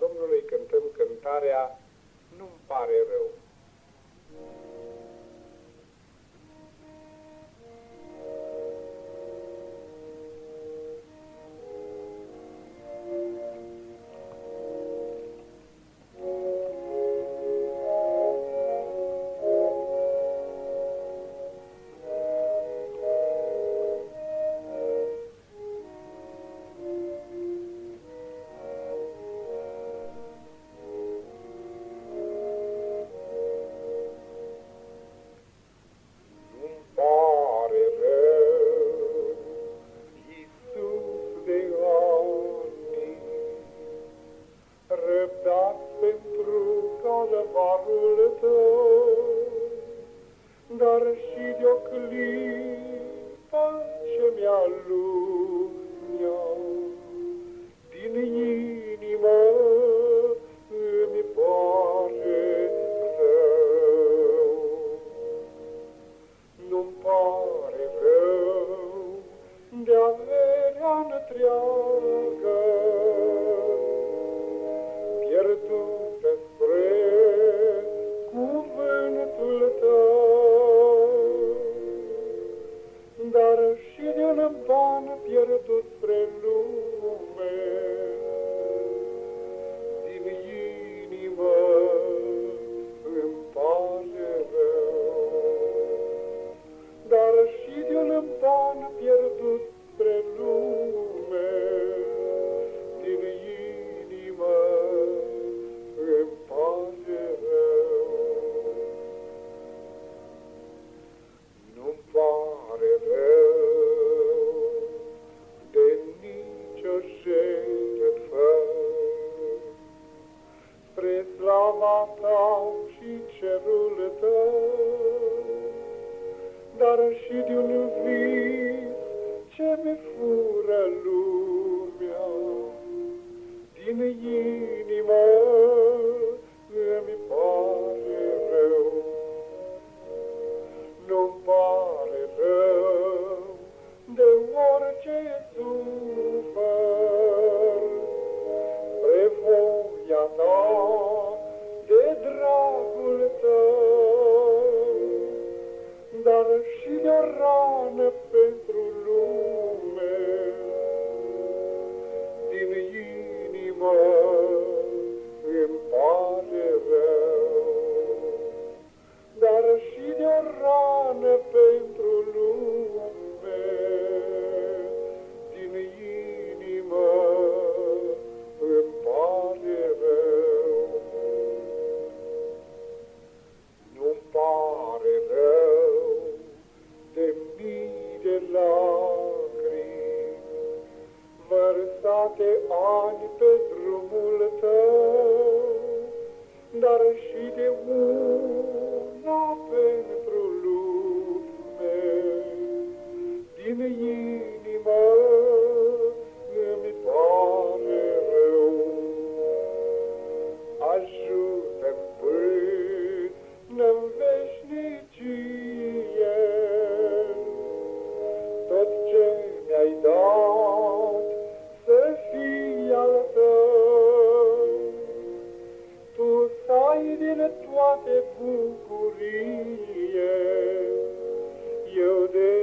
Domnului cântăm cântarea Nu-mi pare rău. Calvarul tău, dar și de-o clipă ce mi-a lumea, din inimă îmi pare rău. Nu-mi pare rău de averea întreagă, slava ta și cerul tău, dar și de un vis ce mi fură lumea din inimă vărsate ani pe drumul tău, dar și de una pentru toate bucurie, eu de